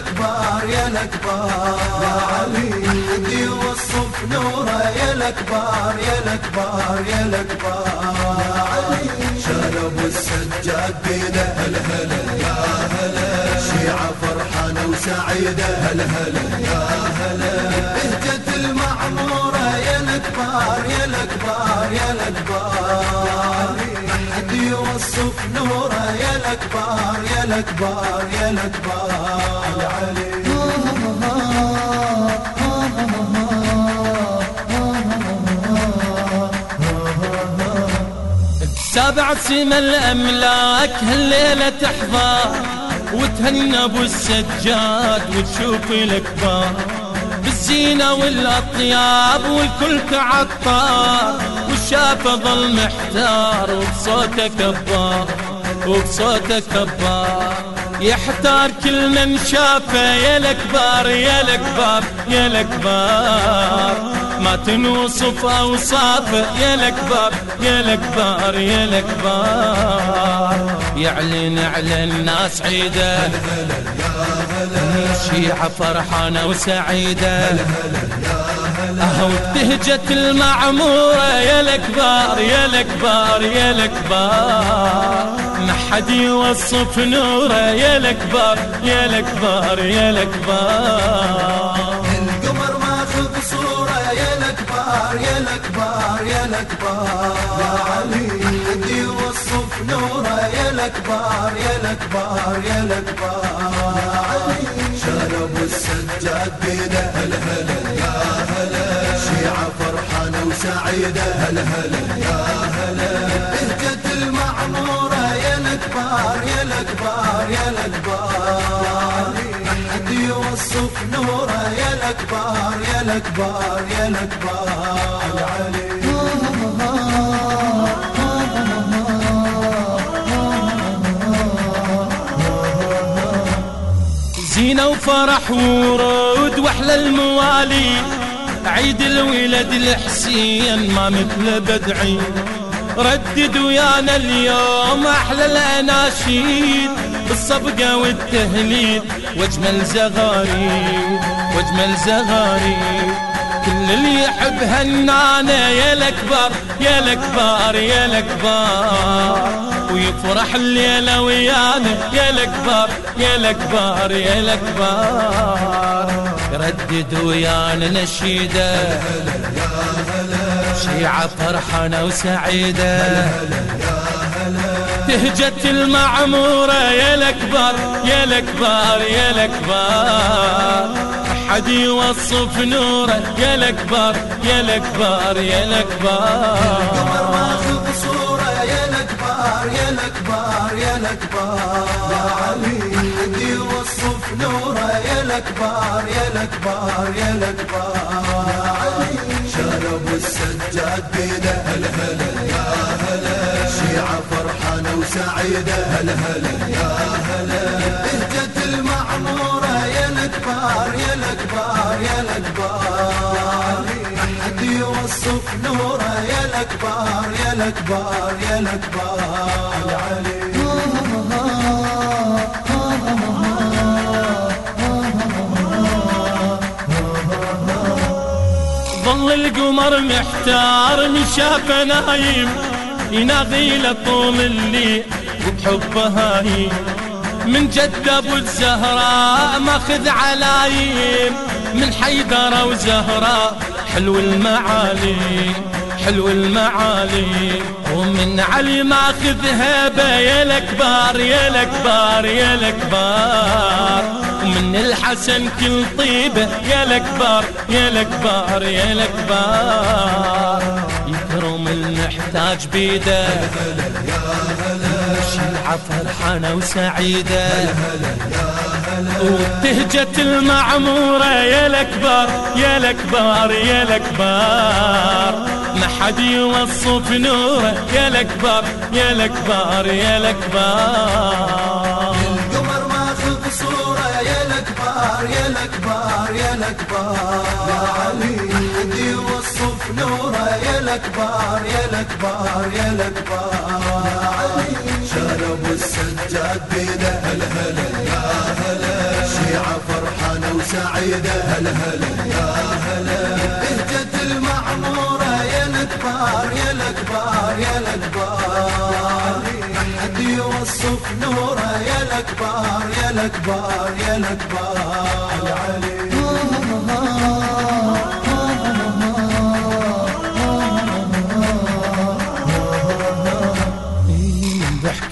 الأكبر يا الأكبر. يا علي حد يوصف نوره يا الأكبر يا الأكبر يا الأكبر. يا علي. أبو السجاد بيده هلا هلا يا هلا شيعة فرحانة وسعيدة هلا هلا يا هلا الأكبر يا الأكبر الأكبر سابع سما الأملاك هالليلة تحضر وتهنى أبو السجاد وتشوف الكبار بالزينة والأطياب والكل تعطر والشافة ظل محتار وبصوته كبار. وبصوته كبار يحتار كل من شافه يا الكبار يا الكبار يا الكبار ما تنوصف اوصافه يا الكبار يا الكبار يا الكبار يعلن على الناس عيده. الشيعة فرحانة وسعيدة. أهو ابتهجت المعمورة يا الكبار يا الكبار يا الكبار ما حد يوصف نوره يا الكبار يا الكبار يا الكبار القمر ماخذ صورة يا الأكبر يا الأكبر يا الأكبر. يا علي حد يوصف نوره يا الأكبر يا الأكبر يا الأكبر. يا علي أبو السجاد بيده هلا هلا يا هلا. شيعة فرحانة وسعيدة هلا هلا يا هلا. الأكبر يا يا علي زينة وفرح ورود وأحلى الموالي. عيد الولد الحسين ما مثل بدعي. ردد ويانا اليوم أحلى الأناشيد. بالصبقة والتهليل وأجمل زغاريد. واجمل زغاريد كل اللي يحب هنانا يا الأكبر يا الأكبر يا الأكبر. ويفرح الليلة ويانا يا الأكبر يا الأكبر يا الأكبر. ردد ويانا نشيدة. شيعة فرحانة وسعيدة. تهجت المعمورة يا الأكبر يا الأكبر يا الأكبر. أحد يوصف نوره يا الأكبر يا الأكبر يا قمر الأكبر. ماخذ صورة يا الأكبر يا الأكبر يا الأكبر يا علي حد يوصف نوره يا الأكبر يا الأكبر يا شال أبو السجاد بيده هلا هلا يا هلا. شيعة فرحانة وسعيدة هلا هلا يا هلا بهجة المعمورة يا الأكبر يا الأكبر يا الأكبر حد يوصف نوره يا الأكبر يا الأكبر يا الأكبر ظل القمر محتار من شافه نايم يناغي طول الليل وبحبه هايم. من جد أبو الزهراء ماخذ علايم من حيدر وزهراء حلو المعالي حلو المعالي ومن علي ماخذ هبه يا الاكبر يا الاكبر يا الاكبر ومن الحسن كل طيبه يا الاكبر يا الاكبر يا الاكبر يكرم المحتاج بيده. فرحانة وسعيدة. وتهجت المعمورة يا الأكبر يا الأكبر يا الأكبر. ما حد يوصف نوره يا الأكبر يا الأكبر يا الأكبر. القمر ماخذ صورة يا الأكبر يا الأكبر يا الأكبر. يا علي يوصف نوره يا الأكبر يا الأكبر يا الأكبر. يا علي. أبو السجاد بيده هلا هلا يا هلا. وسعيدة. هلا هلا يا هلا. بهجة المعمورة يا الكبار يا الكبار يا الكبار حد يوصف نورة يا الكبار يا الكبار يا الكبار علي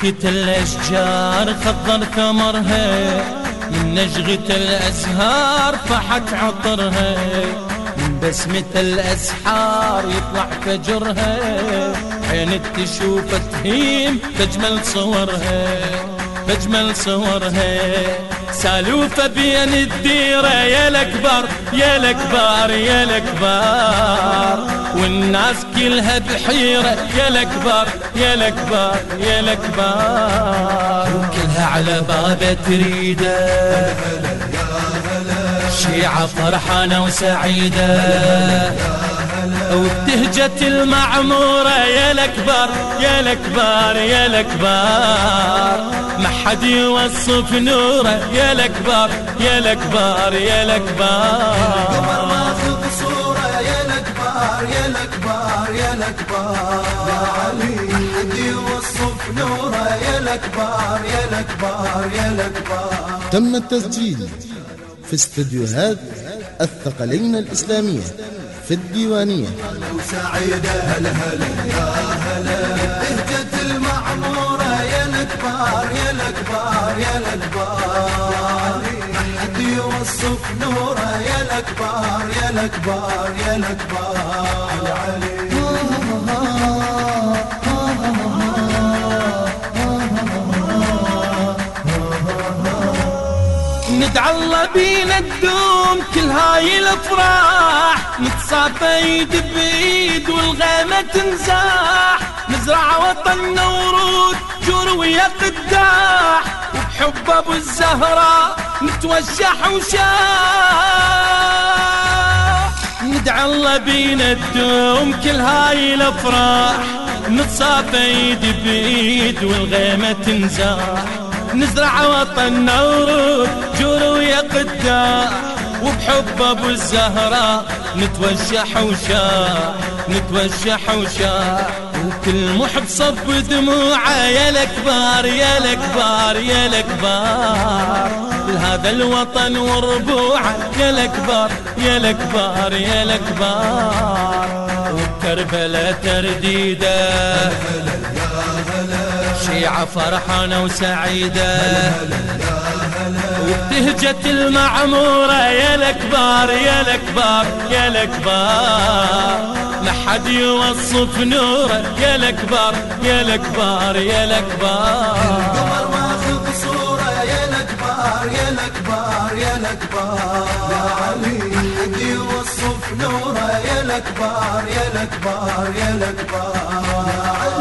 ضحكة الأشجار خضر ثمرها من نجغة الأزهار فحت عطرها. من بسمة الأسحار يطلع فجرها عين تشوف تهيم بجمل صورها. بجمل صورها. سالوفة بين الديرة يا الأكبر يا الأكبر يا الأكبر. والناس كلها بحيرة يا الأكبر يا الأكبر يا الأكبر. وكلها على بابه تريدة. شيعة فرحانة وسعيدة. وبتهجة المعمورة يا الأكبر يا الأكبر يا الأكبر. ما حد يوصف نوره يا الأكبر يا الأكبر يا الأكبر. الأكبر يا علي حد يوصف نوره يا الأكبر يا الأكبر يا الأكبر تم التسجيل في استديوهات الثقلين الإسلامية في الديوانية. وسعيدة هلا هلا يا هلا بهجة المعمورة يا الأكبر يا الأكبر يا الأكبر حد يوصف نوره يا الأكبر يا الأكبر يا الأكبر علي الله بينا تدوم كل هاي الأفراح. نتصافى ايد بايد والغيمة تنزاح. نزرع وطننا ورود جور ويا قداح. وبحب أبو الزهراء نتوشح وشاح. ندعى الله بينا تدوم كل هاي الأفراح. نتصافى ايد بايد والغيمة تنزاح. نزرع وطننا ورود جور ويا قداح وبحب أبو الزهراء نتوشح وشاح نتوشح وشاح وكل محب صب دموعه يا الأكبر يا الأكبر يا الأكبر. لهذا الوطن وربوعه يا الأكبر يا الأكبر يا الأكبر. وبكربلاء ترديدة شيعة فرحانة وسعيدة. وبتهجة المعمورة يا الأكبر يا الأكبر يا الأكبر ما حد يوصف نوره يا الأكبر يا الأكبر يا الأكبر قمر ماخذ صورة يا الأكبر يا الأكبر يا الأكبر يا علي حد يوصف نورة يا الأكبر يا الأكبر يا الأكبر يا علي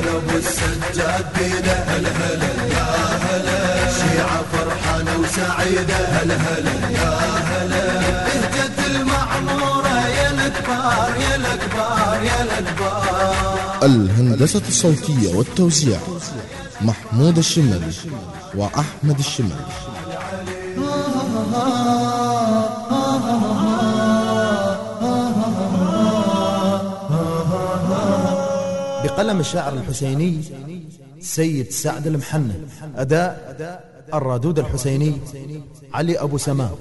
شالوا السجاد بيده هلا هلا يا هلا شيعة فرحانة وسعيدة هلا هلا يا هلا بهجة المعمورة يا الأكبر يا الأكبر يا الأكبر الهندسة الصوتية والتوزيع محمود الشمري وأحمد الشمري بقلم الشاعر الحسيني سيد سعد المحنى أداء الرادود الحسيني علي أبو سماء.